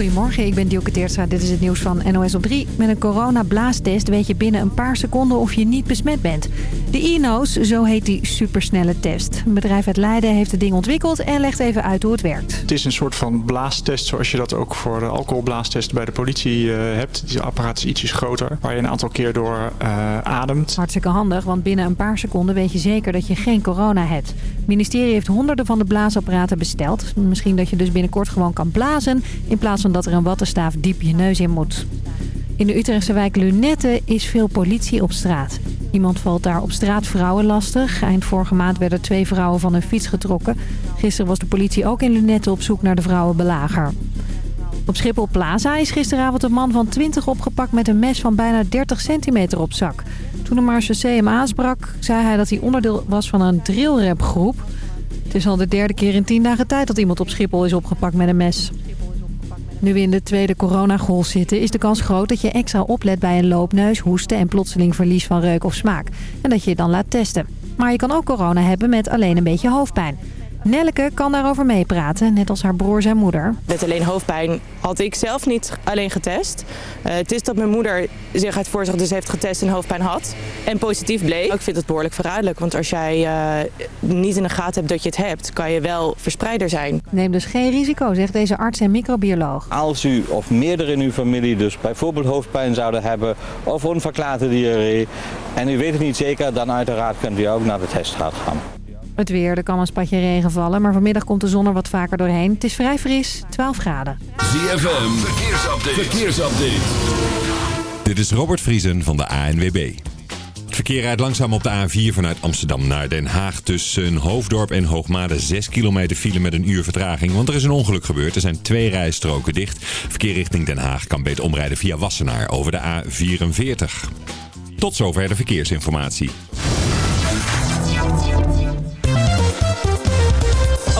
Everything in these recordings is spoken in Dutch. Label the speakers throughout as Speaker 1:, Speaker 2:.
Speaker 1: Goedemorgen, ik ben Dielke Teertstra. Dit is het nieuws van NOS op 3. Met een corona-blaastest weet je binnen een paar seconden of je niet besmet bent. De e-nose, zo heet die supersnelle test. Een bedrijf uit Leiden heeft het ding ontwikkeld en legt even uit hoe het werkt.
Speaker 2: Het is een soort van blaastest zoals je dat ook voor de alcoholblaastest bij de politie uh, hebt. Die apparaat is ietsjes groter, waar je een aantal keer door uh, ademt.
Speaker 1: Hartstikke handig, want binnen een paar seconden weet je zeker dat je geen corona hebt. Het ministerie heeft honderden van de blaasapparaten besteld. Misschien dat je dus binnenkort gewoon kan blazen in plaats van dat er een wattenstaaf diep je neus in moet. In de Utrechtse wijk Lunette is veel politie op straat. Iemand valt daar op straat vrouwen lastig. Eind vorige maand werden twee vrouwen van hun fiets getrokken. Gisteren was de politie ook in Lunette op zoek naar de vrouwenbelager. Op Schiphol Plaza is gisteravond een man van 20 opgepakt met een mes van bijna 30 centimeter op zak. Toen de marechaussee hem aansprak, zei hij dat hij onderdeel was van een drillrapgroep. Het is al de derde keer in 10 dagen tijd dat iemand op Schiphol is opgepakt met een mes. Nu we in de tweede coronagolf zitten, is de kans groot dat je extra oplet bij een loopneus, hoesten en plotseling verlies van reuk of smaak. En dat je je dan laat testen. Maar je kan ook corona hebben met alleen een beetje hoofdpijn. Nelleke kan daarover meepraten, net als haar broer en moeder.
Speaker 3: Met alleen hoofdpijn had ik zelf niet alleen getest. Uh, het is dat mijn moeder zich uit voorzorg dus heeft getest en hoofdpijn had. En positief bleek. Ik vind het behoorlijk verraderlijk. Want als jij uh, niet in de gaten hebt dat je het hebt, kan je wel verspreider zijn.
Speaker 1: Neem dus geen risico, zegt deze arts en microbioloog.
Speaker 4: Als u of meerdere in uw familie dus bijvoorbeeld hoofdpijn zouden hebben of onverklaarde diarree en u weet het niet zeker, dan uiteraard kunt u ook naar de test gaan.
Speaker 1: Het weer, er kan een spatje regen vallen, maar vanmiddag komt de zon er wat vaker doorheen. Het is vrij fris, 12 graden.
Speaker 5: ZFM, verkeersupdate. verkeersupdate. Dit is Robert Vriesen van de ANWB. Het verkeer rijdt langzaam op de A4 vanuit Amsterdam naar Den Haag. Tussen Hoofddorp en Hoogmade 6 kilometer file met een uur vertraging. Want er is een ongeluk gebeurd. Er zijn twee rijstroken dicht. Verkeer richting Den Haag kan beter omrijden via Wassenaar over de A44. Tot zover de verkeersinformatie.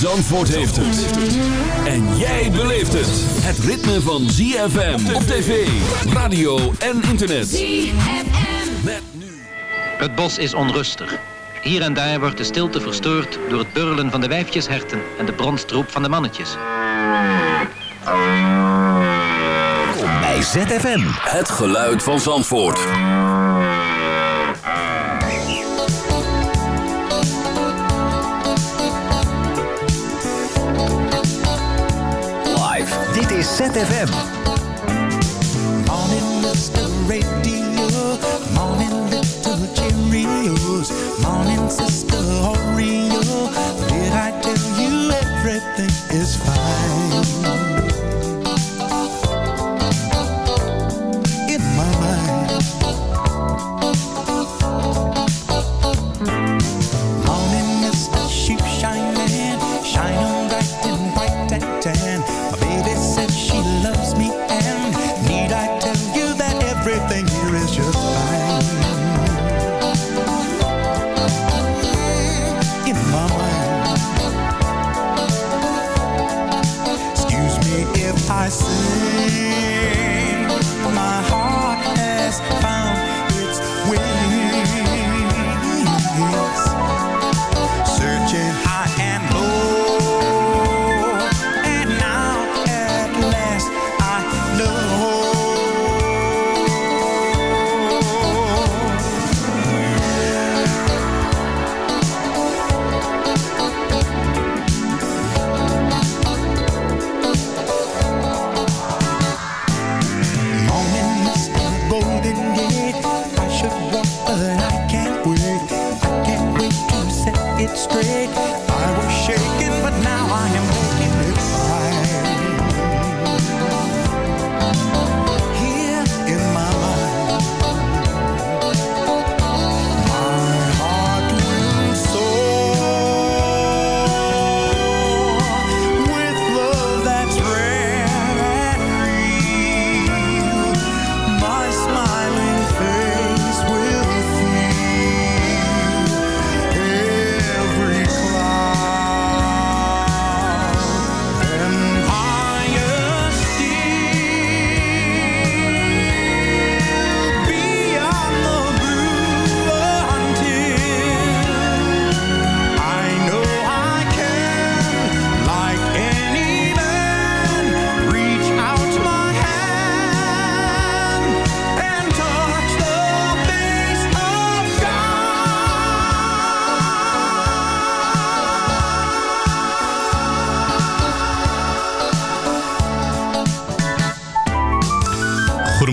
Speaker 5: Zandvoort heeft het. En jij beleeft het. Het ritme van ZFM op tv, radio en internet. ZFM.
Speaker 6: Met nu. Het bos is onrustig. Hier en daar wordt de stilte verstoord door het burrelen van de wijfjesherten en de bronstroep van de mannetjes.
Speaker 5: Kom bij ZFM. Het geluid van Zandvoort.
Speaker 7: ZFM.
Speaker 8: Morning, Mr. Radio. Morning, little Cheerios. Morning, Sister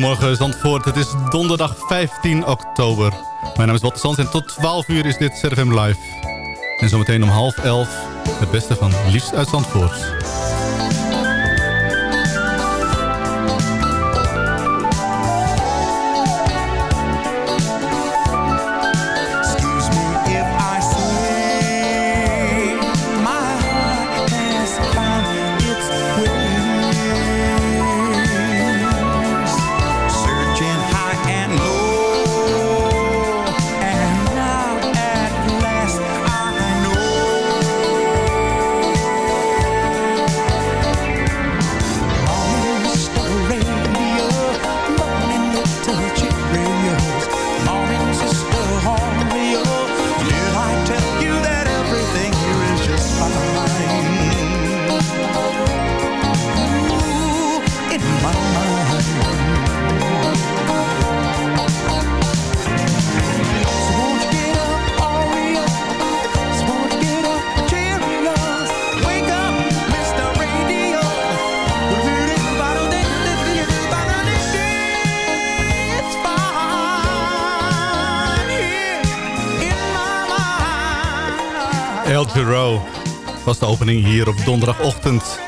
Speaker 7: Goedemorgen Zandvoort, het is donderdag 15 oktober. Mijn naam is Walter Sands en tot 12 uur is dit ZFM Live. En zometeen om half 11 het beste van Liefst uit Zandvoort. Hier op donderdagochtend.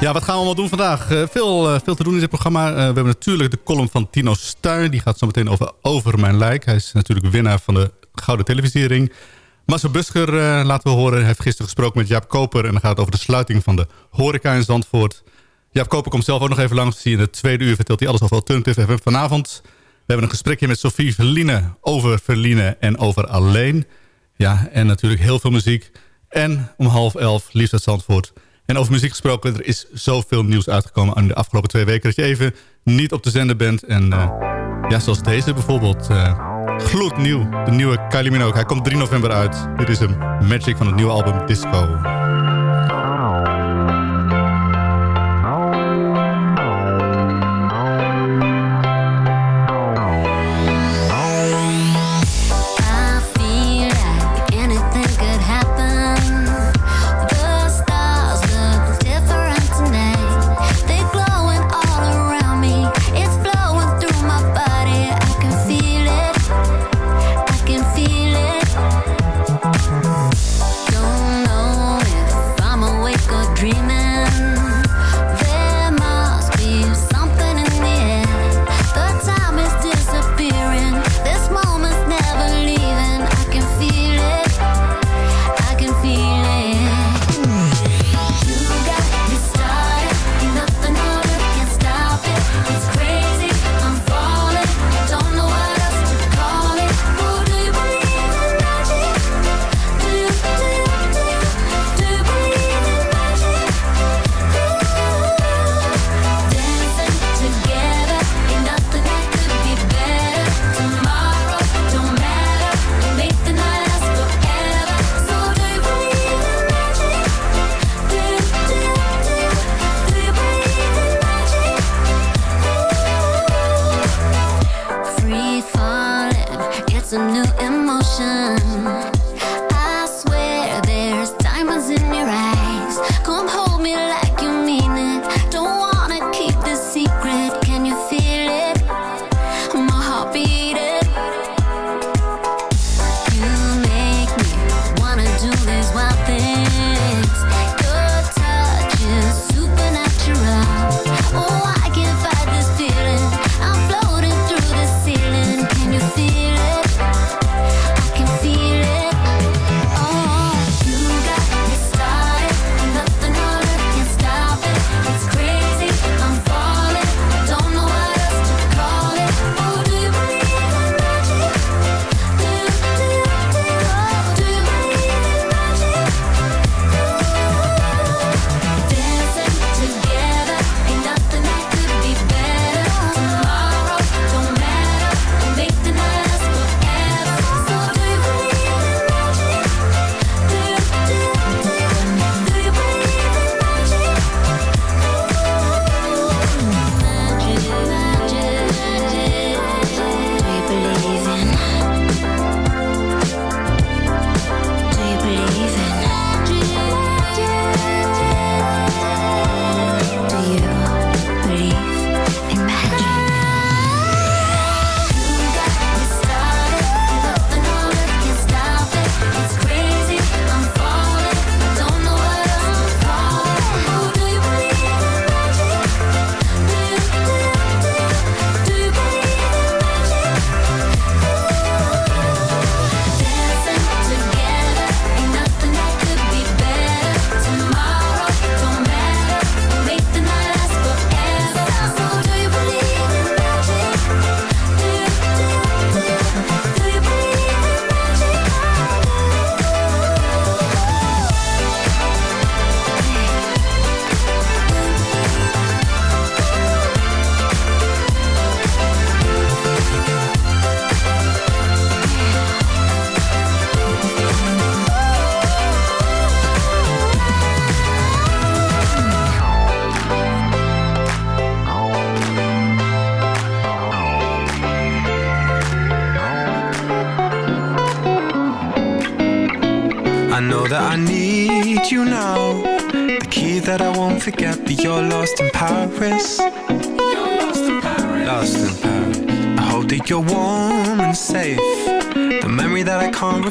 Speaker 7: Ja, wat gaan we allemaal doen vandaag? Eh, veel, eh, veel te doen in dit programma. Eh, we hebben natuurlijk de column van Tino Stuy. Die gaat zo meteen over Over Mijn Lijk. Hij is natuurlijk winnaar van de Gouden Televisiering. Marcel Busker laten we horen. Hij heeft gisteren gesproken met Jaap Koper. En dan gaat het over de sluiting van de horeca in Zandvoort. Jaap Koper komt zelf ook nog even langs. In het tweede uur vertelt hij alles over Alternative FM vanavond. We hebben een gesprekje met Sophie Verline over Verline en over Alleen. Ja, en natuurlijk heel veel muziek. En om half elf liefst uit Zandvoort. En over muziek gesproken, er is zoveel nieuws uitgekomen aan de afgelopen twee weken... dat je even niet op de zender bent. En eh, ja, zoals deze bijvoorbeeld. eh gloednieuw, de nieuwe Kylie Minogue. Hij komt 3 november uit. Dit is een Magic van het nieuwe album Disco.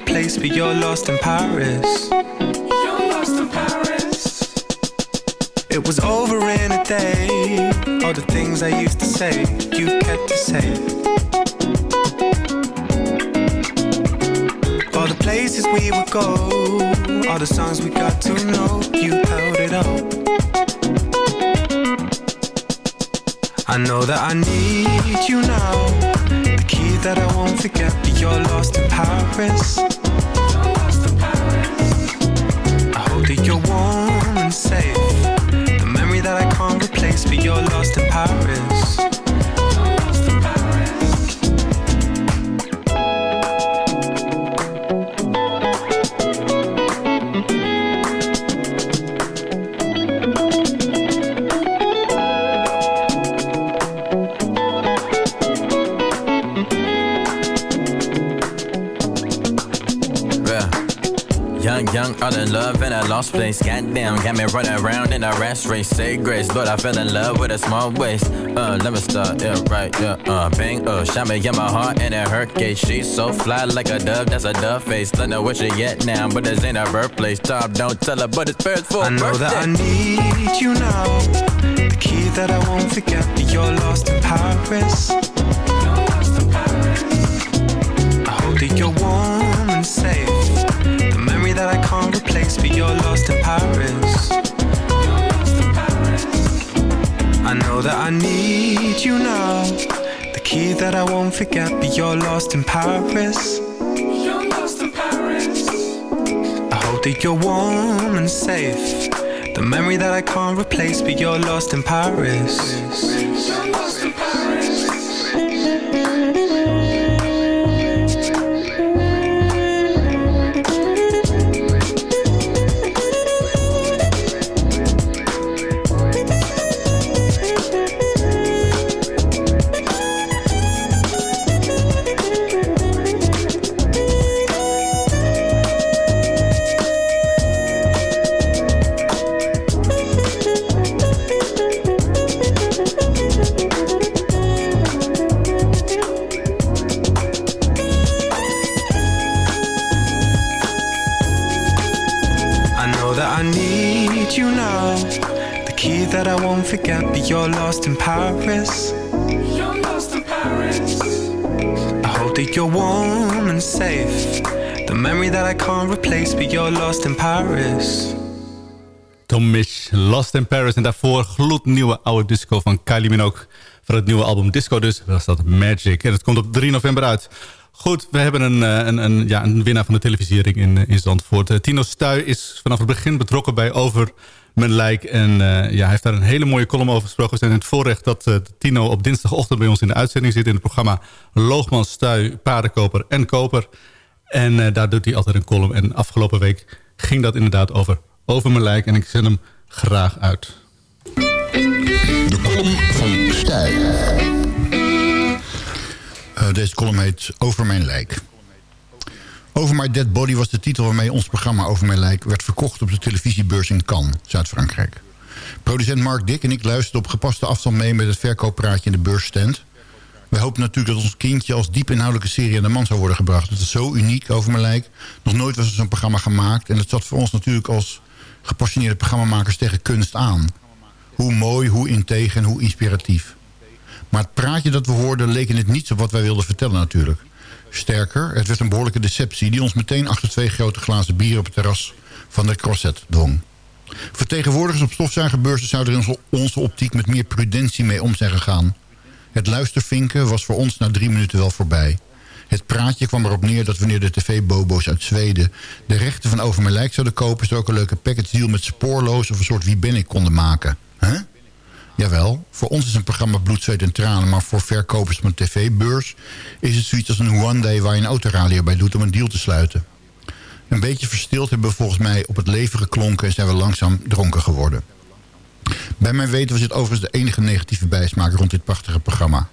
Speaker 9: That I but you're lost in Paris. You're lost in Paris. It was over in a day. All the things I used to say, you kept to say. All the places we would go, all the songs we got to know, you held it up. I know that I need you now. The key that I won't forget, but you're lost in Paris.
Speaker 10: Young, young, all in love in a lost place. Goddamn, got me running around in a rash race. Say grace, Lord, I fell in love with a small waist. Uh, let me start, yeah, right, yeah, uh, bang, uh, shot me in my heart and it hurt case. She's so fly like a dove, that's a dove face. Don't know where she at now, but this ain't her birthplace. Tom, don't tell her, but it's first for
Speaker 9: I know
Speaker 10: birthday.
Speaker 9: that I need you now. The key that I won't forget, but you're lost in Paris. I hope that you're warm and safe. That I can't replace, but you're lost in Paris. I know that I need you now. The key that I won't forget, but you're lost in Paris. You're lost in Paris. I hope that you're warm and safe. The memory that I can't replace, but you're lost in Paris. Replace, but you're lost in Paris.
Speaker 7: Tom Misch, Lost in Paris. En daarvoor gloednieuwe oude disco van Kylie Minogue. Van het nieuwe album Disco dus. Was dat Magic. En het komt op 3 november uit. Goed, we hebben een, eh, een, een, ja, een winnaar van de televisiering in, eh, in Zandvoort. Eh, Tino Stuy is vanaf het begin betrokken bij Over Mijn Lijk. En ja, hij heeft daar een hele mooie column over gesproken. We zijn het voorrecht dat Tino op dinsdagochtend bij ons in de uitzending zit... in het programma Loogman, Stuy, Paardenkoper en Koper. En eh, daar doet hij altijd een column. En afgelopen week ging dat inderdaad over Over Mijn Lijk. En ik zend hem graag uit.
Speaker 11: De column van Stijl. Eh, deze column heet Over mijn lijk. Over My Dead Body was de titel waarmee ons programma Over mijn lijk... werd verkocht op de televisiebeurs in Cannes, Zuid-Frankrijk. Producent Mark Dick en ik luisterden op gepaste afstand mee... met het verkooppraatje in de beursstand. We hopen natuurlijk dat ons kindje als diep inhoudelijke serie aan de man zou worden gebracht. Het is zo uniek over mijn lijk. Nog nooit was er zo'n programma gemaakt. En het zat voor ons natuurlijk als gepassioneerde programmamakers tegen kunst aan. Hoe mooi, hoe integer en hoe inspiratief. Maar het praatje dat we hoorden leek in het niets op wat wij wilden vertellen natuurlijk. Sterker, het werd een behoorlijke deceptie... die ons meteen achter twee grote glazen bier op het terras van de Crosset dwong. Vertegenwoordigers op stofzuigerbeurzen zouden er in onze optiek met meer prudentie mee om zijn gegaan. Het luistervinken was voor ons na drie minuten wel voorbij. Het praatje kwam erop neer dat wanneer de tv-bobo's uit Zweden... de rechten van Over Mijn Lijk zouden kopen... ze ook een leuke package deal met spoorloos of een soort Wie Ben Ik konden maken. Huh? Jawel, voor ons is een programma bloed, zweet en tranen... maar voor verkopers van een tv-beurs is het zoiets als een one day... waar je een autoradio bij doet om een deal te sluiten. Een beetje verstild hebben we volgens mij op het leven geklonken... en zijn we langzaam dronken geworden. Bij mijn weten was dit overigens de enige negatieve bijsmaak rond dit prachtige programma.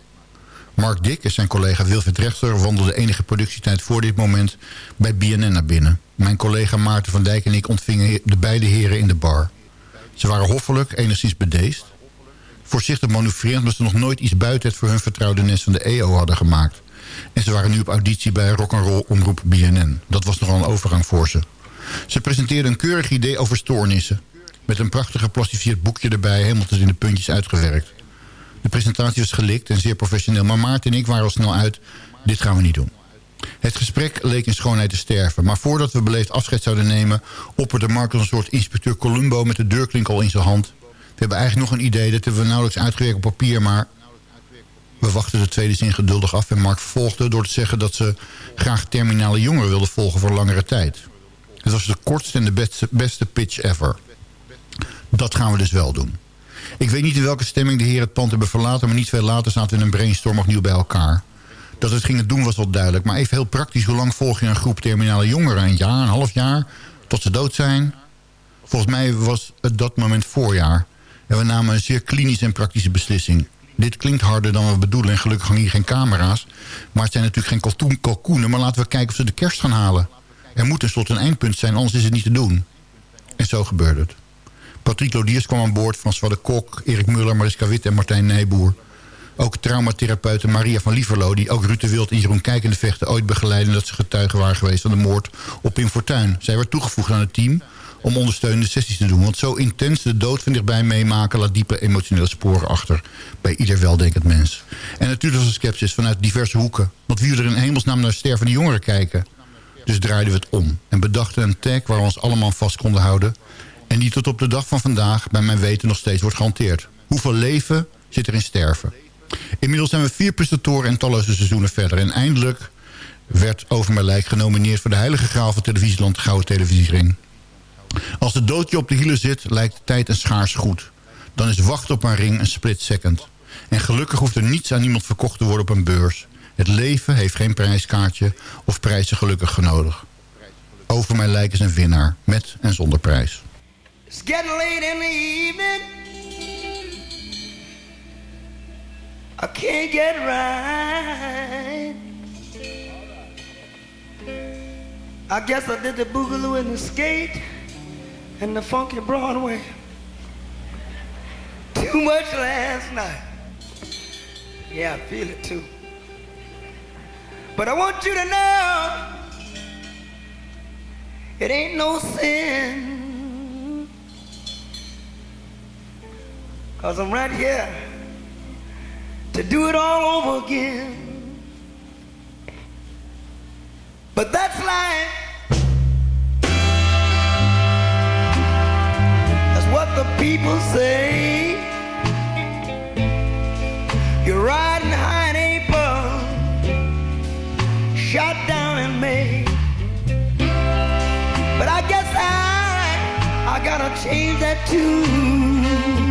Speaker 11: Mark Dick en zijn collega Wilfried Rechter wandelden enige productietijd voor dit moment bij BNN naar binnen. Mijn collega Maarten van Dijk en ik ontvingen de beide heren in de bar. Ze waren hoffelijk, enigszins bedeesd. Voorzichtig manoeuvrerend omdat ze nog nooit iets buiten het voor hun vertrouwde nest van de EO hadden gemaakt. En ze waren nu op auditie bij rock'n'roll omroep BNN. Dat was nogal een overgang voor ze. Ze presenteerden een keurig idee over stoornissen. Met een prachtig geplastificeerd boekje erbij, helemaal tot in de puntjes uitgewerkt. De presentatie was gelikt en zeer professioneel. Maar Maarten en ik waren al snel uit, dit gaan we niet doen. Het gesprek leek in schoonheid te sterven. Maar voordat we beleefd afscheid zouden nemen... opperde als een soort inspecteur Columbo met de deurklink al in zijn hand. We hebben eigenlijk nog een idee, dat hebben we nauwelijks uitgewerkt op papier... maar we wachten de tweede zin geduldig af en Mark vervolgde door te zeggen dat ze graag terminale jongeren wilden volgen voor langere tijd. Het was de kortste en de beste, beste pitch ever. Dat gaan we dus wel doen. Ik weet niet in welke stemming de heren het pand hebben verlaten... maar niet veel later zaten we in een brainstorm opnieuw bij elkaar. Dat we het gingen doen was wel duidelijk. Maar even heel praktisch, hoe lang volg je een groep terminale jongeren? Een jaar, een half jaar? Tot ze dood zijn? Volgens mij was het dat moment voorjaar. En we namen een zeer klinische en praktische beslissing. Dit klinkt harder dan we bedoelen en gelukkig hangen hier geen camera's. Maar het zijn natuurlijk geen kalkoen- kalkoenen... maar laten we kijken of ze de kerst gaan halen. Er moet tenslotte een eindpunt zijn, anders is het niet te doen. En zo gebeurde het. Patrick Lodiers kwam aan boord, François de Kok, Erik Muller, Mariska Witt en Martijn Nijboer. Ook traumatherapeuten Maria van Lieverlo, die ook Ruud Wild en Jeroen Kijk in de vechten ooit begeleiden... dat ze getuigen waren geweest van de moord op Pim Fortuyn. Zij werd toegevoegd aan het team om ondersteunende sessies te doen. Want zo intens de dood van dichtbij meemaken... laat diepe emotionele sporen achter bij ieder weldenkend mens. En natuurlijk was er sceptisch vanuit diverse hoeken. Want wie er in hemelsnaam naar stervende jongeren kijken? Dus draaiden we het om en bedachten een tag waar we ons allemaal vast konden houden... en die tot op de dag van vandaag bij mijn weten nog steeds wordt gehanteerd. Hoeveel leven zit er in sterven? Inmiddels zijn we vier presentatoren en talloze seizoenen verder... en eindelijk werd Over mijn lijk genomineerd voor de heilige graal van televisieland de Gouden Televisiering. Als de doodje op de hielen zit, lijkt de tijd een schaars goed. Dan is wachten op een ring een split second. En gelukkig hoeft er niets aan niemand verkocht te worden op een beurs. Het leven heeft geen prijskaartje of prijzen gelukkig nodig. Over mijn lijk is een winnaar, met en zonder prijs.
Speaker 12: It's getting late in the evening. I can't get right. I guess I did the boogaloo and the skate and the funky Broadway too much last night. Yeah, I feel it too. But I want you to know it ain't no sin. Cause I'm right here to do it all over again. But that's life. That's what the people say. You're riding high in April, shot down in May. But I guess I, I gotta change that tune.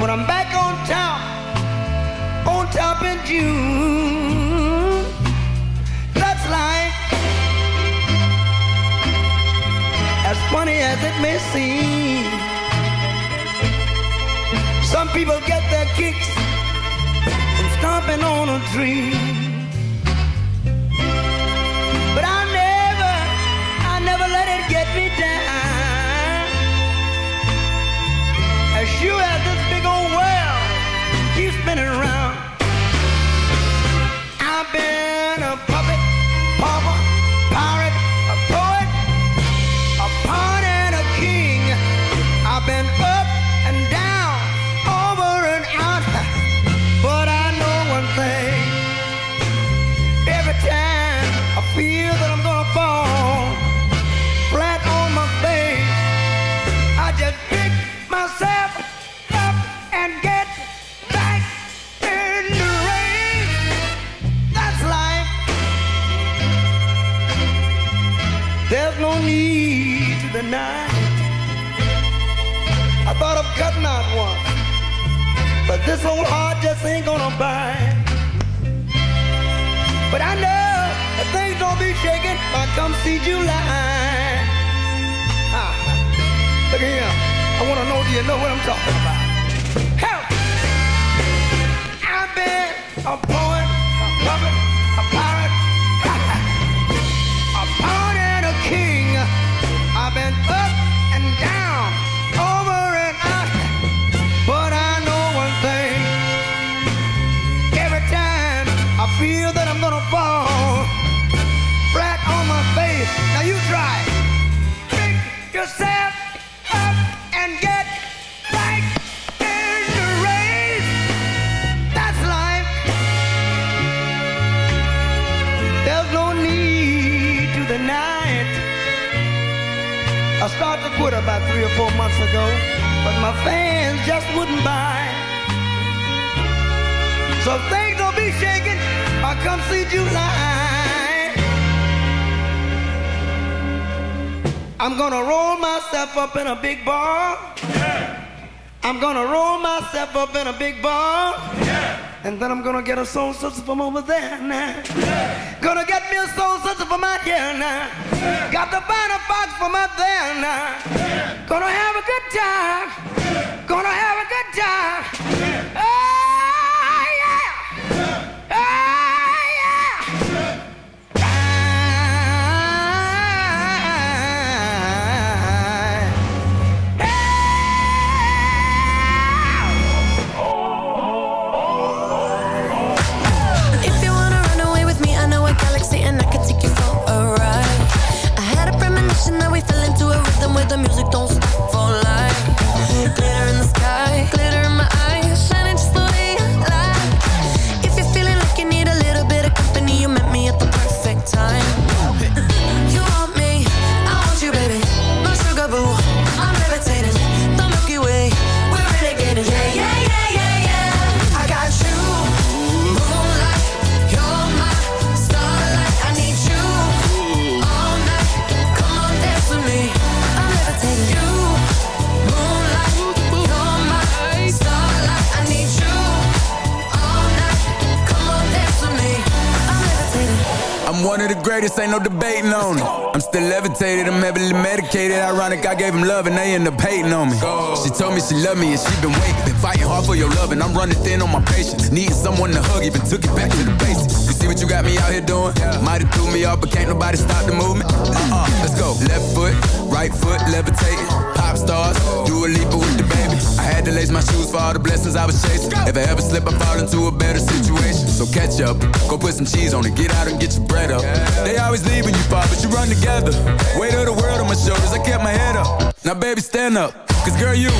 Speaker 12: When I'm back on top, on top in June, that's life. As funny as it may seem, some people get their kicks from stomping on a dream. Just wouldn't buy. So things don't be shaking. I come see July. I'm gonna roll myself up in a big ball. Yeah. I'm gonna roll myself up in a big ball. And then I'm gonna get a soul sister from over there now. Gonna get me a soul sister from out here now. Got to find a fox from up there now. Gonna have a good time. Gonna have a good time. Oh,
Speaker 13: the music don't stop for life. Glitter in the sky, the
Speaker 14: greatest, ain't no debating on it. I'm still levitated, I'm heavily medicated. Ironic, I gave him love and they end up hating on me. She told me she loved me and she been waiting. Been fighting hard for your love and I'm running thin on my patience. Needing someone to hug, even took it back to the basics. What you got me out here doing? Might have threw me off, but can't nobody stop the movement. Uh-uh, let's go. Left foot, right foot, levitating. Pop stars, do a leap with the baby. I had to lace my shoes for all the blessings I was chasing. If I ever slip, I fall into a better situation. So catch up, go put some cheese on it, get out and get your bread up. They always leave when you fall, but you run together. Weight of the world on my shoulders, I kept my head up. Now baby, stand up, cause girl, you.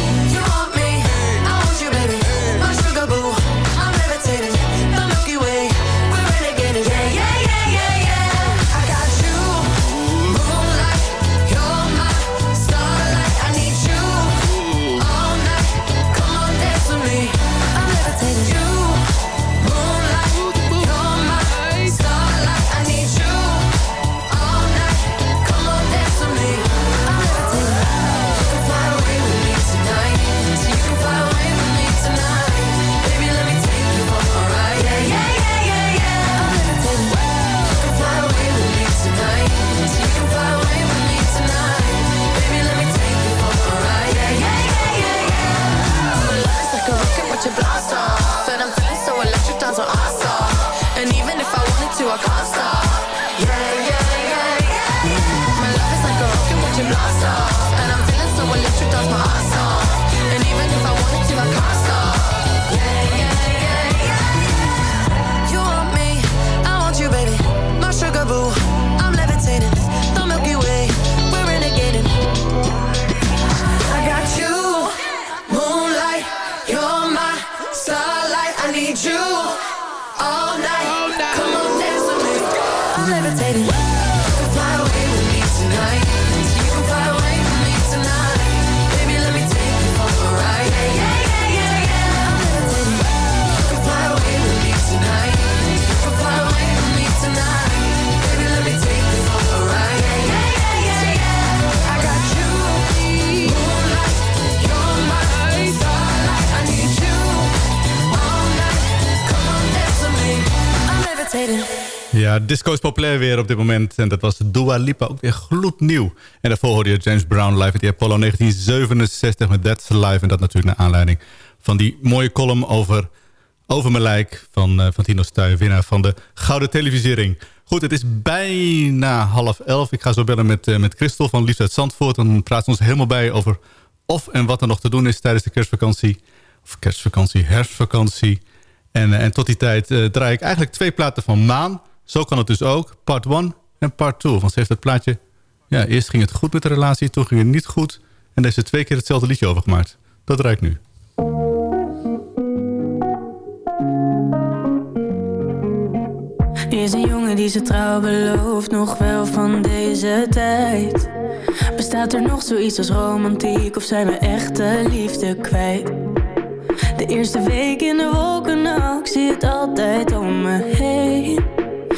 Speaker 7: Ja, disco is populair weer op dit moment. En dat was Dua Lipa, ook weer gloednieuw. En daarvoor hoorde je James Brown live at the Apollo 1967 met That's Live. En dat natuurlijk naar aanleiding van die mooie column over, over mijn lijk... van, eh, van Tino Stuy, winnaar van de Gouden Televisiering. Goed, het is bijna half elf. Ik ga zo bellen met, eh, met Christel van Liefst uit Zandvoort. En dan praat ze ons helemaal bij over of en wat er nog te doen is tijdens de kerstvakantie. Of kerstvakantie, herfstvakantie. En, eh, en tot die tijd draai ik eigenlijk twee platen van Maan. Zo kan het dus ook. Part 1 en part 2. Want ze heeft het plaatje... Ja, eerst ging het goed met de relatie, toen ging het niet goed. En daar heeft ze twee keer hetzelfde liedje over gemaakt. Dat ik nu.
Speaker 15: Is een jongen die zijn trouw belooft, nog wel van deze tijd. Bestaat er nog zoiets als romantiek of zijn we echte liefde kwijt? De eerste week in de wolken, nou, ik zie het altijd om me heen.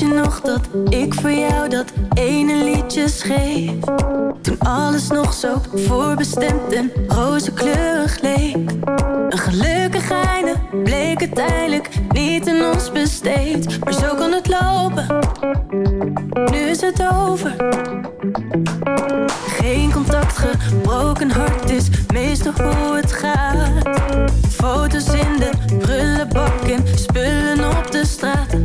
Speaker 15: Je nog dat ik voor jou dat ene liedje schreef? Toen alles nog zo voorbestemd en rozenkleurig leek. Een gelukkig einde bleek uiteindelijk niet in ons besteed. Maar zo kan het lopen, nu is het over. Geen contact, gebroken hart is meestal hoe het gaat. Foto's in de prullenbak en spullen op de straat.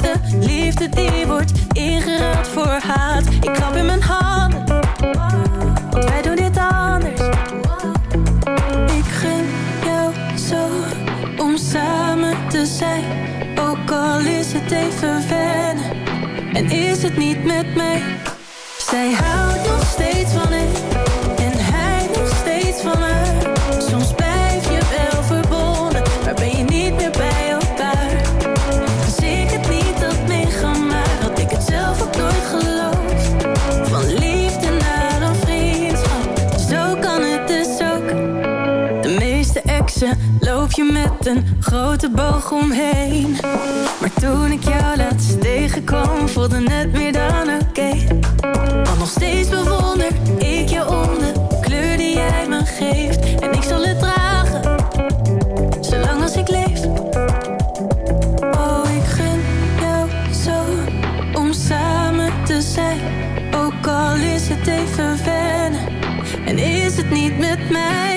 Speaker 15: De liefde die wordt ingeruild voor haat. Ik klap in mijn handen, want wij doen dit anders. Ik gun jou zo om samen te zijn. Ook al is het even wennen en is het niet met mij. Zij houdt loop je met een grote boog omheen. Maar toen ik jou laatst tegenkwam, voelde het meer dan oké. Want nog steeds bewonder ik je om de kleur die jij me geeft. En ik zal het dragen, zolang als ik leef. Oh, ik gun jou zo om samen te zijn. Ook al is het even wennen en is het niet met mij.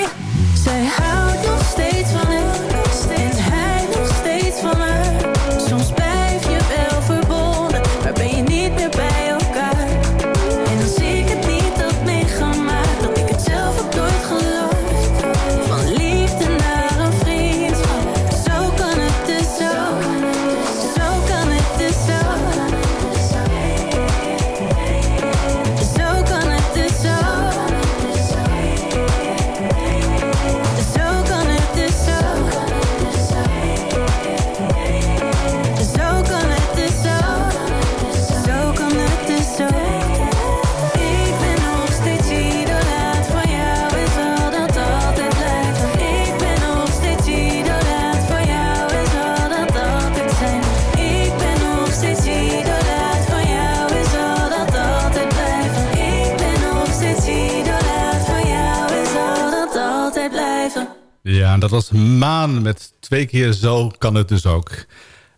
Speaker 7: Twee keer zo kan het dus ook.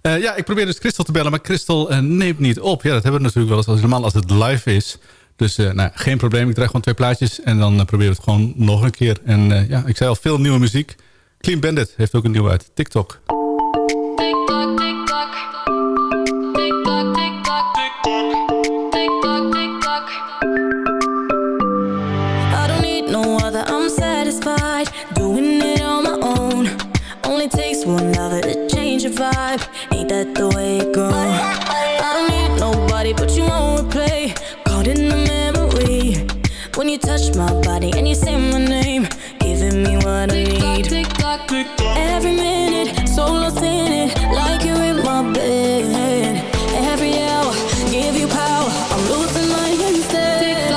Speaker 7: Eh, ja, ik probeer dus Christel te bellen, maar Christel eh, neemt niet op. Ja, dat hebben we natuurlijk wel eens, als, helemaal als het live is. Dus eh, nou, geen probleem, ik draag gewoon twee plaatjes en dan proberen we het gewoon nog een keer. En ja, ik zei al, veel nieuwe muziek. Clean Bandit heeft ook een nieuwe uit TikTok.
Speaker 15: Ain't that the way it goes? I don't need nobody but you on replay. Caught in the memory when you touch my body and you say my name, giving me what I need. Every minute, so lost in it, like you're in my bed. Every hour, give you power. I'm losing my instead.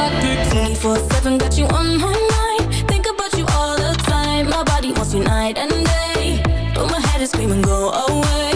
Speaker 15: 24 7 got you on my mind. Think about you all the time. My body wants you night and day. But my head is screaming, go away.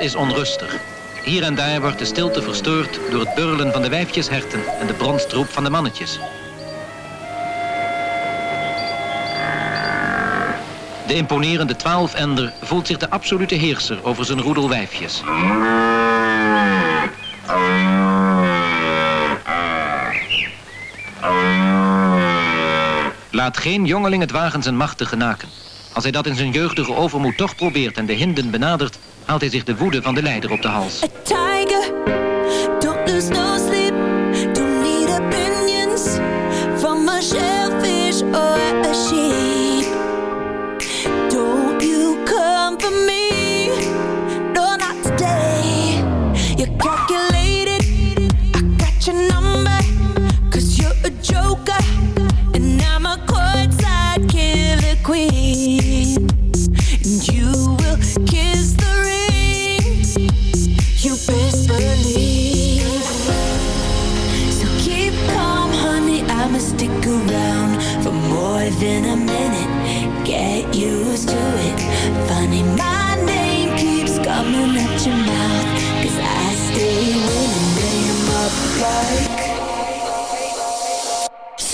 Speaker 6: Is onrustig. Hier en daar wordt de stilte verstoord door het burlen van de wijfjesherten en de bronstroep van de mannetjes. De imponerende twaalfender voelt zich de absolute heerser over zijn roedel wijfjes. Laat geen jongeling het wagen zijn macht te genaken. Als hij dat in zijn jeugdige overmoed toch probeert en de hinden benadert, haalt hij zich de woede van de leider op de hals.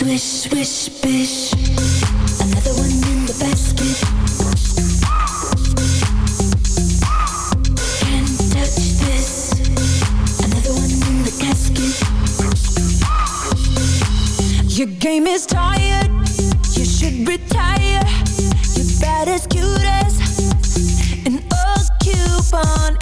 Speaker 16: Swish, swish, bish. Another one in the basket. Can't touch this. Another one in the casket. Your game is tired. You should retire. You're bad as cute as an old coupon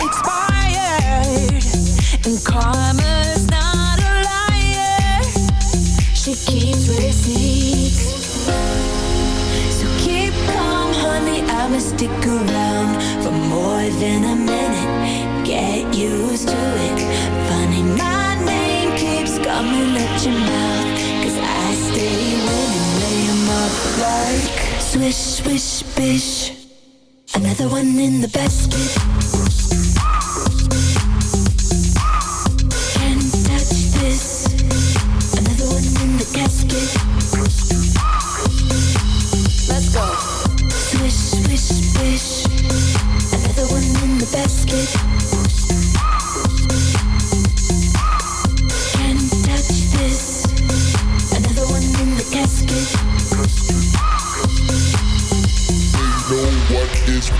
Speaker 16: like swish, swish, bish. Another one in the basket. Can't touch this. Another one in the. Let's go. Swish, swish, bish. Another one in the basket.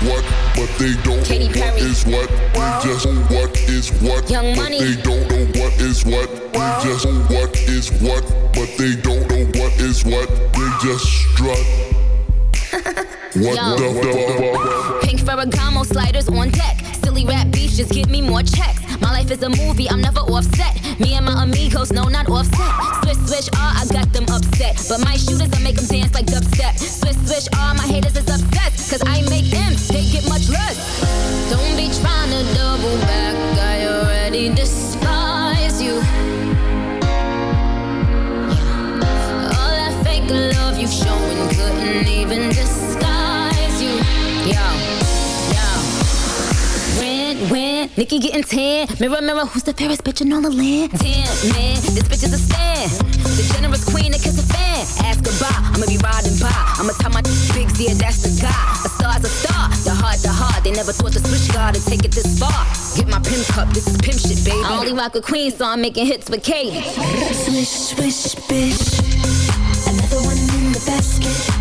Speaker 17: What, but they don't
Speaker 16: Katy
Speaker 17: know what
Speaker 16: Perry.
Speaker 17: is what. They just know what is what,
Speaker 16: Young
Speaker 17: but
Speaker 16: Money.
Speaker 17: they don't know what is what. They just know what is what, but they don't know what is what. They just strut. what
Speaker 18: Yo.
Speaker 17: the fuck?
Speaker 18: Pink Ferragamo sliders on deck. Silly rap beefs just give me more checks. My life is a movie, I'm never offset. Me and my amigos, no, not offset. Swish, swish, ah, I got them upset. But my shooters, I make them dance like dubstep. Swish, swish, ah, my haters is obsessed. Cause I make them, they get much less. Don't be trying to double back, I already despise you. All that fake love you showing couldn't even disguise you. Yo, yo. Nikki getting tan. Mirror, mirror, who's the fairest bitch in all the land? Damn, man, this bitch is a stan. The generous queen that kiss a fan. Ask goodbye, I'ma be riding by. I'ma tell my bigs, yeah, that's the guy. A star's a star, the heart to heart. They never thought the switch guard to take it this far. Get my pimp cup, this is pimp shit, baby. I only rock with queen, so I'm making hits with Katie.
Speaker 16: Swish, swish, bish. Another one in the basket.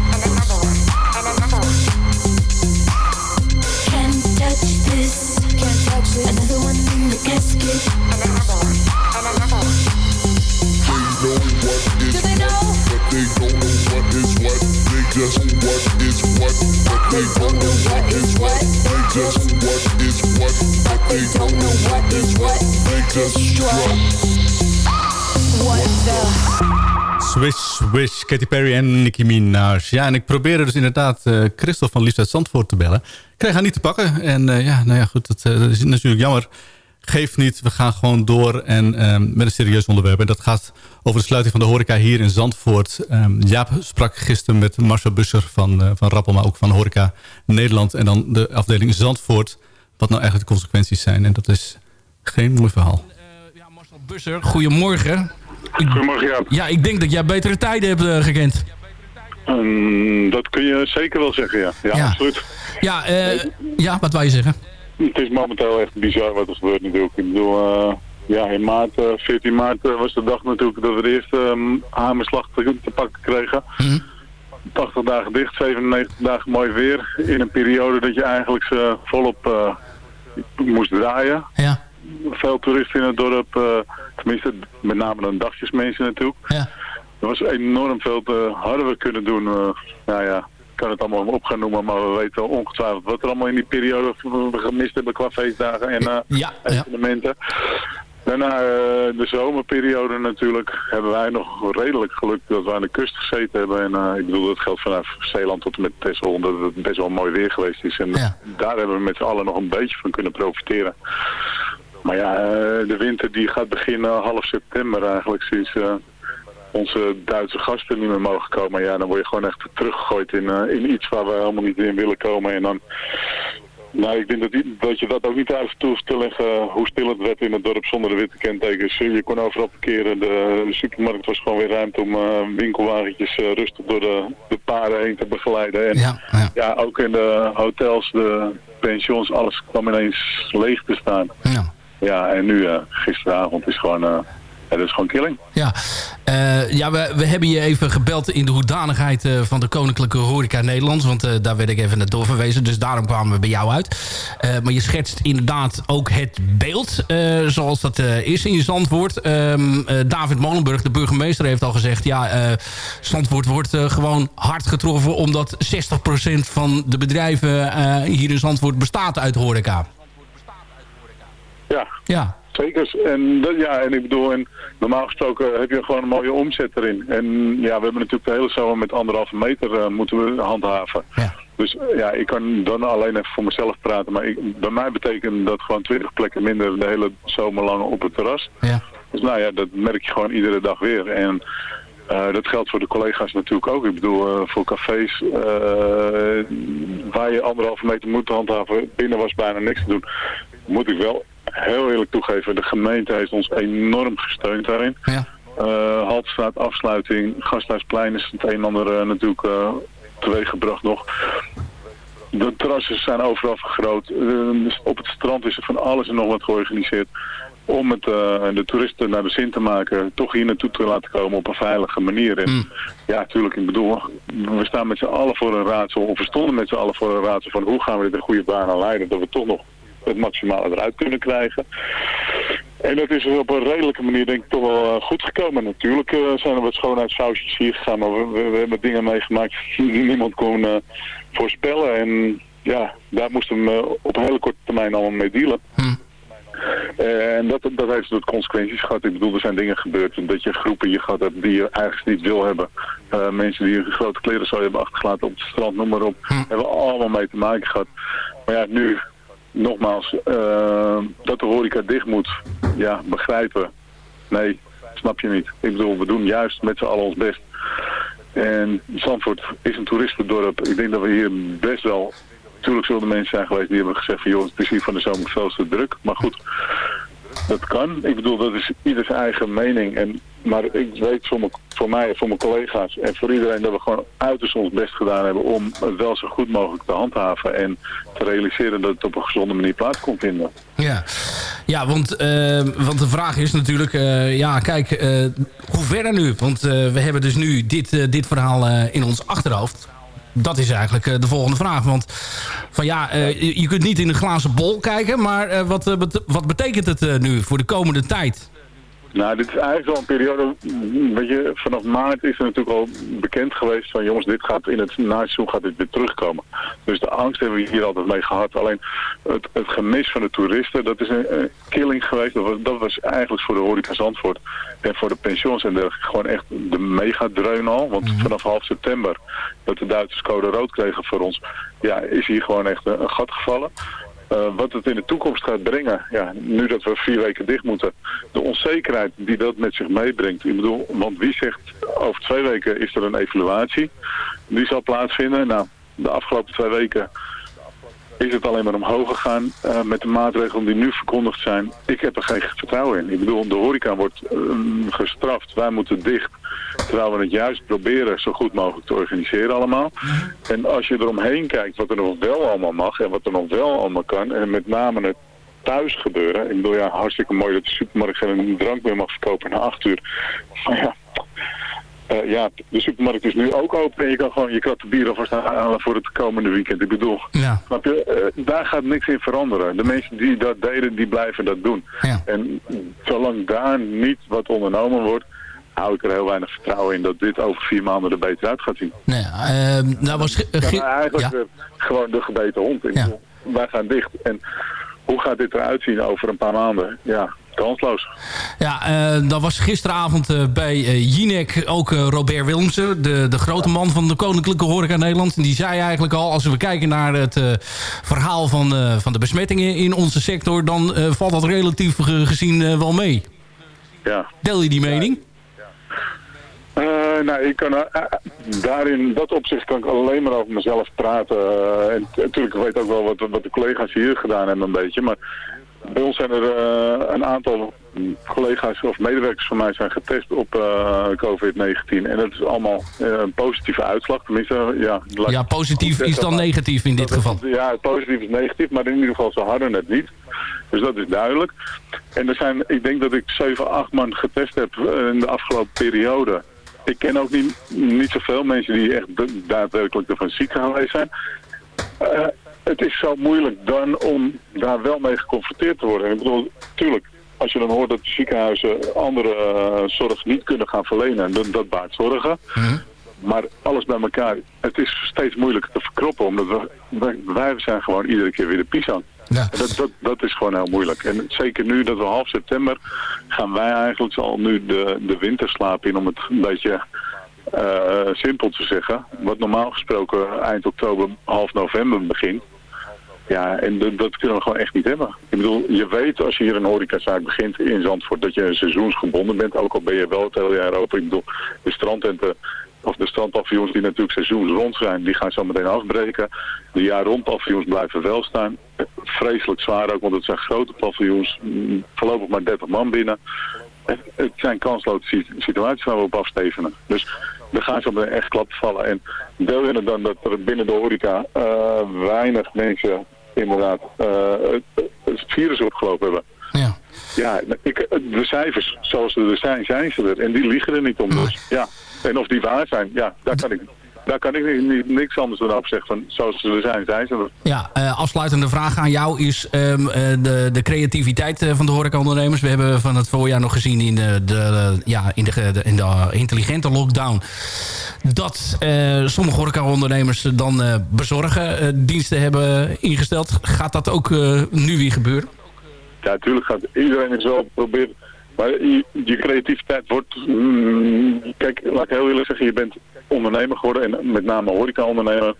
Speaker 7: Swish, Katy Perry en Nicki Minaj. Ja, en ik probeerde dus inderdaad eh Christel van Liefst uit Zandvoort te bellen. Kreeg haar niet te pakken. En eh, ja, nou ja, goed, dat, eh, dat is natuurlijk jammer. Geeft niet, we gaan gewoon door en ehm, met een serieus onderwerp. En dat gaat over de sluiting van de horeca hier in Zandvoort. Ehm, Jaap sprak gisteren met Marcel Busser van, eh, van Rappel, maar ook van Horeca Nederland. En dan de afdeling Zandvoort. Wat nou eigenlijk de consequenties zijn. En dat is geen mooi verhaal.
Speaker 19: Busser, goedemorgen. Goedemorgen, ja. Ja, ik denk dat jij betere tijden hebt gekend.
Speaker 20: Ehm, dat kun je zeker wel zeggen, ja. Ja,
Speaker 19: Ja.
Speaker 20: absoluut.
Speaker 19: Ja, eh, ja, wat wou je zeggen?
Speaker 20: het is momenteel echt bizar wat er gebeurt natuurlijk. Ik bedoel, eh, ja, in maart, eh, 14 maart eh, was de dag natuurlijk dat we de eerste um, hamerslag te, te pakken kregen. 80 dagen dicht, 97 dagen mooi weer. In een periode dat je eigenlijk ze volop moest draaien.
Speaker 19: Ja.
Speaker 20: Veel toeristen in het dorp, tenminste met name dan dagjesmensen natuurlijk.
Speaker 19: Ja.
Speaker 20: Er was enorm veel te, hadden we kunnen doen. eh, nou ja, ik kan het allemaal op gaan noemen, maar we weten ongetwijfeld wat er allemaal in die periode gemist hebben qua feestdagen en eh,
Speaker 19: Ja,
Speaker 20: evenementen. Daarna eh, de zomerperiode natuurlijk hebben wij nog redelijk geluk dat we aan de kust gezeten hebben. En ik bedoel, dat geldt vanaf Zeeland tot en met Texel, omdat het best wel mooi weer geweest is. En daar hebben we met z'n allen nog een beetje van kunnen profiteren. Maar ja, de winter die gaat beginnen half september eigenlijk, sinds onze Duitse gasten niet meer mogen komen. Ja, dan word je gewoon echt teruggegooid in, eh, in iets waar we helemaal niet in willen komen. En dan, nou, ik denk dat, die- dat je dat ook niet uit hoeft te leggen hoe stil het werd in het dorp zonder de witte kentekens. Je kon overal parkeren, de, supermarkt was gewoon weer ruimte om eh, winkelwagentjes eh, rustig door de, de paren heen te begeleiden. En ja, ook in de hotels, de pensions, alles kwam ineens leeg te staan.
Speaker 19: Ja.
Speaker 20: Ja, en nu, eh, gisteravond, is gewoon, ja, dat is gewoon killing.
Speaker 19: Ja, Eh, ja we, we hebben je even gebeld in de hoedanigheid eh, van de Koninklijke Horeca Nederlands. Want eh, daar werd ik even naar doorverwezen. Dus daarom kwamen we bij jou uit. Maar je schetst inderdaad ook het beeld zoals dat is in je Zandvoort. Eh, David Molenburg, de burgemeester, heeft al gezegd... ja, Zandvoort wordt gewoon hard getroffen... omdat 60% van de bedrijven hier in Zandvoort bestaat uit horeca.
Speaker 20: Ja.
Speaker 19: Ja.
Speaker 20: Zeker. En, dat, ja, en ik bedoel, en normaal gesproken heb je gewoon een mooie omzet erin. En ja, we hebben natuurlijk de hele zomer met anderhalve meter eh, moeten we handhaven. Dus eh, ja, ik kan dan alleen even voor mezelf praten. Maar ik, bij mij betekent dat gewoon 20 plekken minder de hele zomer lang op het terras.
Speaker 19: Ja.
Speaker 20: Dus nou ja, dat merk je gewoon iedere dag weer. En eh, dat geldt voor de collega's natuurlijk ook. Ik bedoel, voor cafés waar je anderhalve meter moet handhaven, binnen was bijna niks te doen. Moet ik wel heel eerlijk toegeven, de gemeente heeft ons enorm gesteund daarin.
Speaker 19: Ja.
Speaker 20: Eh, Haltestraat, afsluiting, Gasthuisplein is het een en ander eh, natuurlijk uh, teweeggebracht nog. De terrassen zijn overal vergroot. Eh, dus op het strand is er van alles en nog wat georganiseerd. Om het, eh, de toeristen naar de zin te maken, toch hier naartoe te laten komen op een veilige manier. En ja, natuurlijk, ik bedoel, we staan met z'n allen voor een raadsel, of we stonden met z'n allen voor een raadsel van hoe gaan we dit een goede baan aan leiden, dat we toch nog het maximale eruit kunnen krijgen. En dat is op een redelijke manier denk ik toch wel eh, goed gekomen. Natuurlijk eh, zijn er wat schoonheidsfoutjes hier gegaan, maar we, we, we hebben dingen meegemaakt die niemand kon eh, voorspellen. En ja, daar moesten we op een hele korte termijn allemaal mee dealen. En dat, dat heeft dus consequenties gehad. Ik bedoel, er zijn dingen gebeurd dat je groepen hier gehad hebt die je eigenlijk niet wil hebben. Uh, mensen die een grote kleren zou hebben achtergelaten op het strand, noem maar op. Hebben we allemaal mee te maken gehad. Maar ja, nu, nogmaals, uh, dat de horeca dicht moet, ja, begrijpen. Nee, snap je niet. Ik bedoel, we doen juist met z'n allen ons best. En Zandvoort is een toeristendorp. Ik denk dat we hier best wel Natuurlijk zullen er mensen zijn geweest die hebben gezegd van joh, het is hier van de zomer te druk. Maar goed, dat kan. Ik bedoel, dat is ieders eigen mening. En, maar ik weet voor, voor mij, voor mijn collega's en voor iedereen dat we gewoon uiterst ons best gedaan hebben om het wel zo goed mogelijk te handhaven. En te realiseren dat het op een gezonde manier plaats kon vinden.
Speaker 19: Ja, ja want, uh, want de vraag is natuurlijk, uh, ja kijk, uh, hoe verder nu? Want we hebben dus nu dit, dit verhaal in ons achterhoofd dat is eigenlijk de volgende vraag. Want van ja, je, kunt niet in een glazen bol kijken. Maar wat, wat betekent het nu voor de komende tijd?
Speaker 20: Nou, dit is eigenlijk wel een periode, weet je, vanaf maart is er natuurlijk al bekend geweest van jongens, dit gaat in het naseizoen gaat dit weer terugkomen. Dus de angst hebben we hier altijd mee gehad. Alleen het, het gemis van de toeristen, dat is een, een killing geweest. Dat was, dat was eigenlijk voor de horeca Zandvoort en voor de pensions en dergelijke gewoon echt de megadreun al. Want mm -hmm. vanaf half september, dat de Duitsers code rood kregen voor ons, ja, is hier gewoon echt een, een gat gevallen. Uh, wat het in de toekomst gaat brengen, ja, nu dat we vier weken dicht moeten, de onzekerheid die dat met zich meebrengt. Ik bedoel, want wie zegt, over twee weken is er een evaluatie, die zal plaatsvinden. Nou, de afgelopen twee weken is het alleen maar omhoog gegaan eh, met de maatregelen die nu verkondigd zijn. Ik heb er geen vertrouwen in. Ik bedoel, de horeca wordt eh, gestraft. Wij moeten dicht. Terwijl we het juist proberen zo goed mogelijk te organiseren allemaal. En als je eromheen kijkt wat er nog wel allemaal mag en wat er nog wel allemaal kan. En met name het thuis gebeuren. Ik bedoel, ja, hartstikke mooi dat de supermarkt geen drank meer mag verkopen na acht uur. Ja, eh, ja, de supermarkt is nu ook open en je kan gewoon je kratten bier alvast halen voor het komende weekend. Ik bedoel,
Speaker 19: Ja.
Speaker 20: snap je? Eh, daar gaat niks in veranderen. De mensen die dat deden, die blijven dat doen. En zolang daar niet wat ondernomen wordt, hou ik er heel weinig vertrouwen in dat dit over vier maanden er beter uit gaat zien.
Speaker 19: Nou ja, ehm, nou was...
Speaker 20: Ja, eigenlijk
Speaker 19: ja.
Speaker 20: eh, gewoon de gebeten hond. Ik bedoel, wij gaan dicht. En hoe gaat dit eruit zien over een paar maanden? Ja, kansloos.
Speaker 19: Ja, eh dat was gisteravond eh, bij eh, Jinek ook Robert Willemsen. De, de grote man van de Koninklijke Horeca Nederland. En die zei eigenlijk al, als we kijken naar het verhaal van, van de besmettingen in onze sector... dan valt dat relatief ge- gezien wel mee.
Speaker 20: Ja.
Speaker 19: Deel je die mening?
Speaker 20: Eh, nou, ik kan, daarin, dat opzicht kan ik alleen maar over mezelf praten. En natuurlijk weet ik ook wel wat, wat de collega's hier gedaan hebben een beetje. Maar bij ons zijn er eh, een aantal collega's of medewerkers van mij zijn getest op eh, COVID-19. En dat is allemaal eh, een positieve uitslag. Tenminste, ja.
Speaker 19: Ja, positief is dan negatief in dit geval.
Speaker 20: Ja, positief is negatief, maar in ieder geval ze hadden het niet. Dus dat is duidelijk. En er zijn, ik denk dat ik 7, 8 man getest heb in de afgelopen periode. Ik ken ook niet, niet zoveel mensen die echt da- daadwerkelijk ervan ziek geweest zijn. Het is zo moeilijk dan om daar wel mee geconfronteerd te worden. Ik bedoel, tuurlijk, als je dan hoort dat ziekenhuizen andere eh, zorg niet kunnen gaan verlenen, dat, dat baart zorgen. Maar alles bij elkaar, het is steeds moeilijker te verkroppen, omdat we, wij, wij zijn gewoon iedere keer weer de pisang. En Dat, dat, dat is gewoon heel moeilijk. En zeker nu dat we half september gaan wij eigenlijk al nu de, de winterslaap in om het een beetje eh, simpel te zeggen. Wat normaal gesproken eind oktober, half november begint. Ja, en dat, kunnen we gewoon echt niet hebben. Ik bedoel, je weet als je hier een horecazaak begint in Zandvoort dat je seizoensgebonden bent. Ook al ben je wel het hele jaar open. Ik bedoel, de strandtenten of de strandpaviljoens die natuurlijk seizoensrond zijn, die gaan zo meteen afbreken. De jaar rond paviljoens blijven wel staan. Vreselijk zwaar ook, want het zijn grote paviljoens. Mm, Voorlopig maar 30 man binnen. Het, zijn kansloze si- situaties waar we op afstevenen. Dus er gaan zo meteen echt klappen vallen. En deel je dan dat er binnen de horeca eh, weinig mensen inderdaad eh, het, het virus opgelopen hebben.
Speaker 19: Ja.
Speaker 20: Ja, ik, de cijfers zoals ze er zijn, zijn ze er. En die liegen er niet om. Dus ja. En of die waar zijn, ja, daar kan ik, daar kan ik ni- ni- niks anders dan op zeggen. Van, zoals ze er zijn, zijn ze er.
Speaker 19: Ja, eh, afsluitende vraag aan jou is ehm, eh, de, de creativiteit eh, van de horecaondernemers. We hebben van het voorjaar nog gezien in de, de, ja, in de, de- in de intelligente lockdown... dat eh, sommige horecaondernemers dan bezorgen diensten hebben ingesteld. Gaat dat ook nu weer gebeuren?
Speaker 20: Ja, natuurlijk gaat iedereen het wel proberen. Maar je, je creativiteit wordt... mm, kijk, laat ik heel eerlijk zeggen, je bent ondernemer geworden. En met name horeca-ondernemer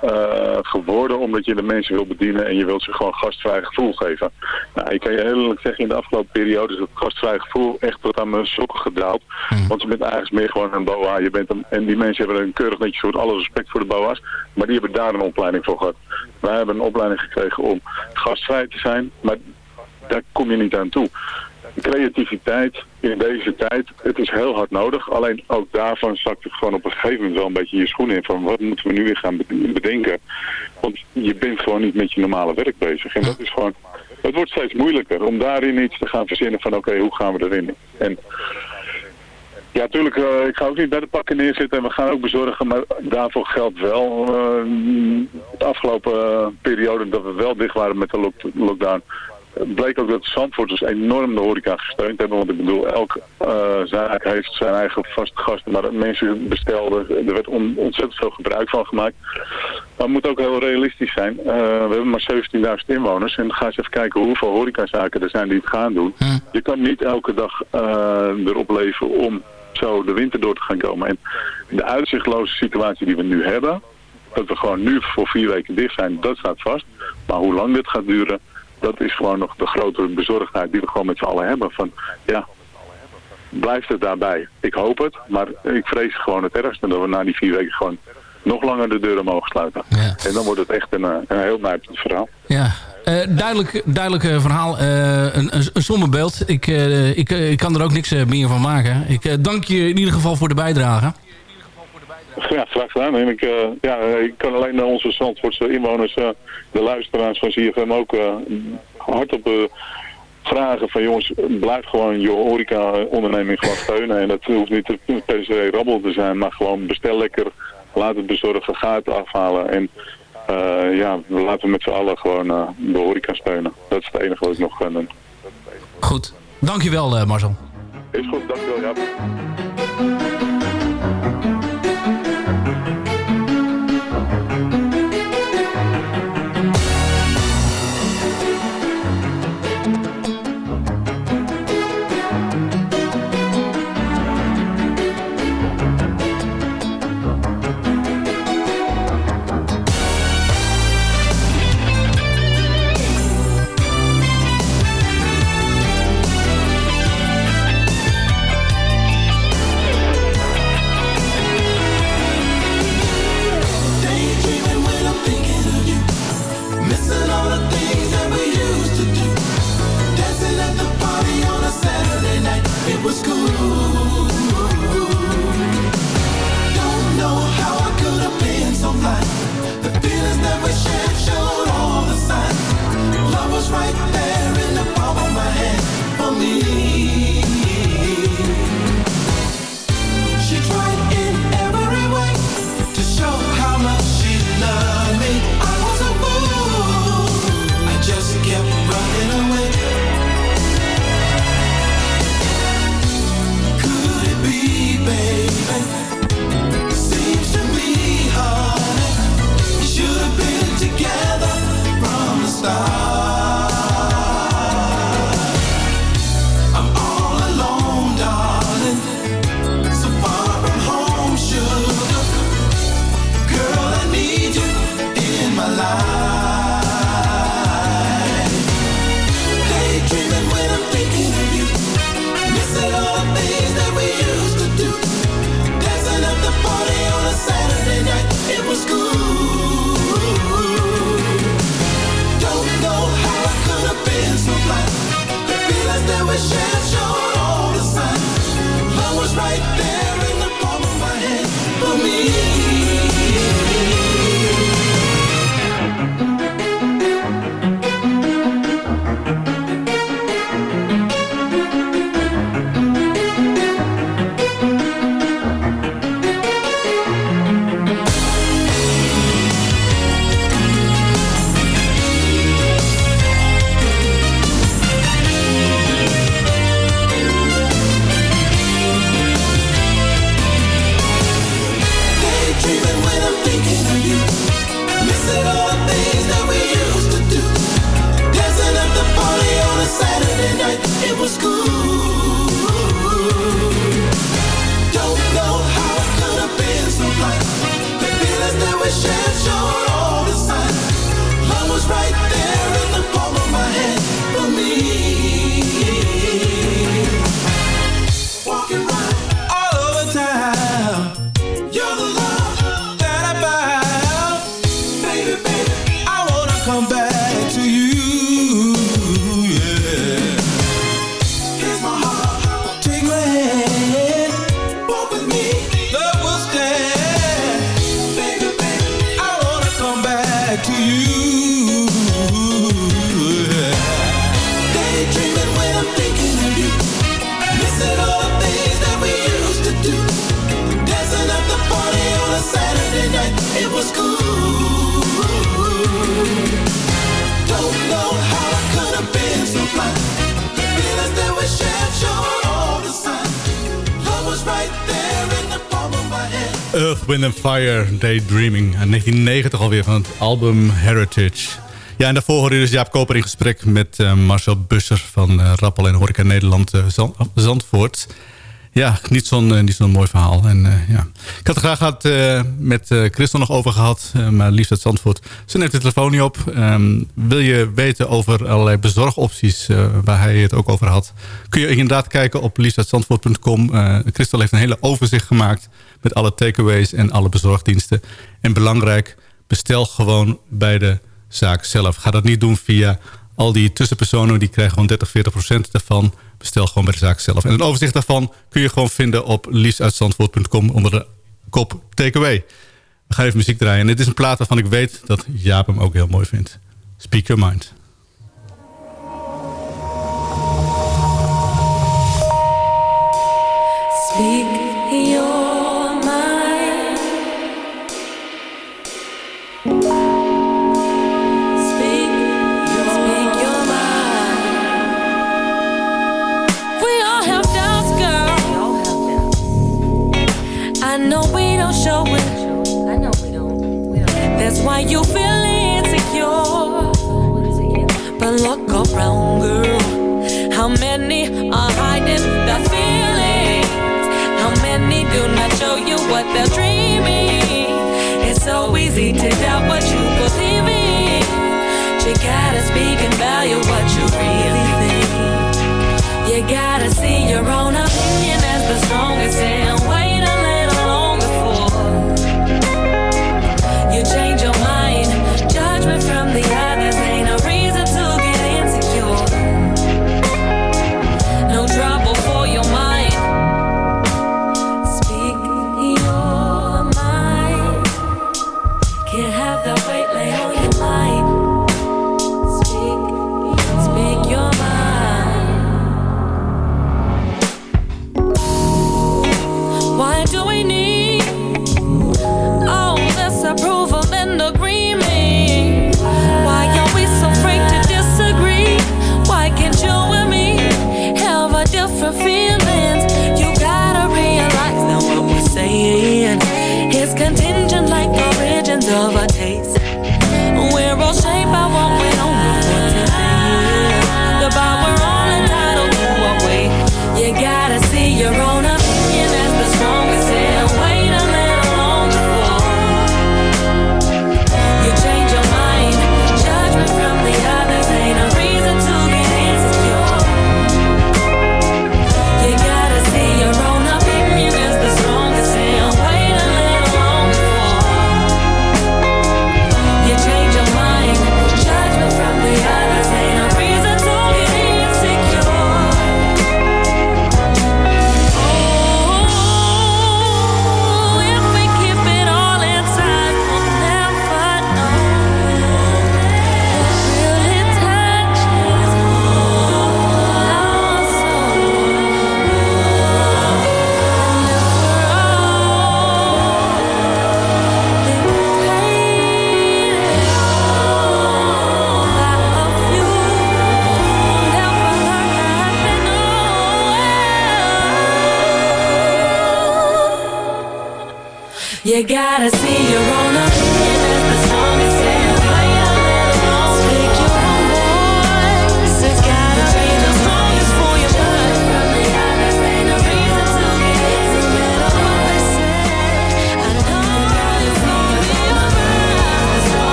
Speaker 20: eh, geworden omdat je de mensen wil bedienen en je wilt ze gewoon gastvrij gevoel geven. Nou, ik kan je heel eerlijk zeggen, in de afgelopen periode is het gastvrij gevoel echt tot aan mijn sokken gedaald. Want je bent eigenlijk meer gewoon een boa. Je bent een, en die mensen hebben een keurig netjes soort alle respect voor de boa's. Maar die hebben daar een opleiding voor gehad. Wij hebben een opleiding gekregen om gastvrij te zijn. Maar daar kom je niet aan toe. Creativiteit in deze tijd, het is heel hard nodig. Alleen ook daarvan zakt het gewoon op een gegeven moment wel een beetje je schoenen in. Van wat moeten we nu weer gaan be- bedenken? Want je bent gewoon niet met je normale werk bezig. En dat is gewoon, het wordt steeds moeilijker om daarin iets te gaan verzinnen van oké, hoe gaan we erin? En ja, natuurlijk, eh, ik ga ook niet bij de pakken neerzitten en we gaan ook bezorgen, maar daarvoor geldt wel eh, de afgelopen eh, periode dat we wel dicht waren met de lock- lockdown. Eh, bleek ook dat Zandvoorters enorm de horeca gesteund hebben, want ik bedoel, elke eh, zaak heeft zijn eigen vaste gasten, maar mensen bestelden, er werd on- ontzettend veel gebruik van gemaakt. Maar het moet ook heel realistisch zijn. Eh, we hebben maar 17.000 inwoners en ga eens even kijken hoeveel horecazaken er zijn die het gaan doen. Je kan niet elke dag eh, erop leven om zo de winter door te gaan komen. En de uitzichtloze situatie die we nu hebben, dat we gewoon nu voor vier weken dicht zijn, dat staat vast. Maar hoe lang dit gaat duren, dat is gewoon nog de grotere bezorgdheid die we gewoon met z'n allen hebben. Van ja, blijft het daarbij? Ik hoop het, maar ik vrees gewoon het ergste dat we na die vier weken gewoon
Speaker 9: nog langer de deuren mogen sluiten. En dan wordt het echt een, eh, een heel nijpend verhaal.
Speaker 19: Ja, Eh, duidelijk, duidelijk eh, verhaal. Een, een. Ik, ik, ik kan er ook niks meer van maken. Ik dank je in ieder geval voor de bijdrage.
Speaker 9: Ja, graag gedaan. En ik, eh, ja, ik kan alleen naar onze Zandvoortse inwoners, eh, de luisteraars van CFM ook uh, hardop eh, vragen van jongens, blijf gewoon je horeca-onderneming gewoon steunen. En dat hoeft niet per se rabbel te zijn, maar gewoon bestel lekker, laat het bezorgen, ga het afhalen. En eh, ja, laten we met z'n allen gewoon eh, de horeca steunen. Dat is het enige wat ik nog kan doen.
Speaker 19: Goed. Dankjewel uh, Marcel.
Speaker 9: Is goed, dankjewel Jaap.
Speaker 21: Come back
Speaker 7: Wind and Fire, Daydreaming. Uit 1990 alweer van het album Heritage. Ja, en daarvoor hoorde je dus Jaap Koper in gesprek met eh, Marcel Busser van eh, Rappel en Horeca Nederland eh, Zand- Zandvoort. Ja, niet zo'n eh, niet zo'n mooi verhaal. En, eh, ja. Ik had het graag eh, met Christel nog over gehad. eh, maar liefst uit Zandvoort. Ze neemt de telefoon niet op. Ehm, wil je weten over allerlei bezorgopties waar hij het ook over had. Kun je inderdaad kijken op liefstuitzandvoort.com. Christel heeft een hele overzicht gemaakt. Met alle takeaways en alle bezorgdiensten. En belangrijk, bestel gewoon bij de zaak zelf. Ga dat niet doen via al die tussenpersonen. Die krijgen gewoon 30, 40 procent daarvan. Bestel gewoon bij de zaak zelf. En een overzicht daarvan kun je gewoon vinden op liefstuitzandvoort.com onder de kop takeaway. We gaan even muziek draaien. En dit is een plaat waarvan ik weet dat Jaap hem ook heel mooi vindt. Speak Your Mind.
Speaker 22: I know we don't show it. I know we don't. That's why you feel insecure. But look around, girl. How many are hiding their feelings? How many do not show you what they're dreaming? It's so easy to doubt what you believe in. You gotta speak and value what you really think. You gotta see your own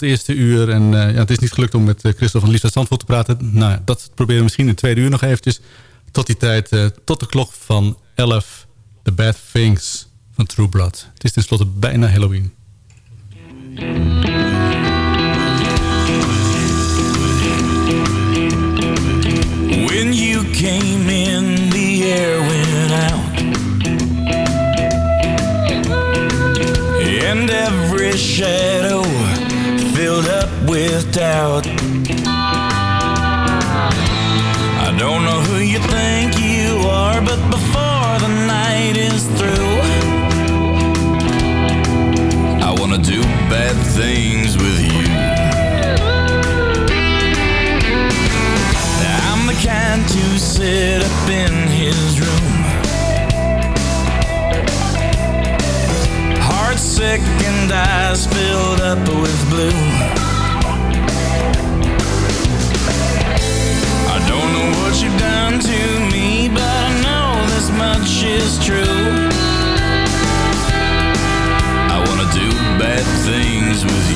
Speaker 7: het eerste uur. En eh, ja, het is niet gelukt om met eh, Christophe van Liefst Zandvoort te praten. Nou, dat proberen we misschien in het tweede uur nog eventjes. Tot die tijd, eh, tot de klok van 11. The Bad Things van True Blood. Het is tenslotte bijna Halloween.
Speaker 23: When you came in, the air. And every out. I don't know who you think you are, but before the night is through, I wanna do bad things with you. I'm the kind to sit up in his room. Heart sick and eyes filled up with blue. To me, but I know this much is true. I wanna do bad things with you.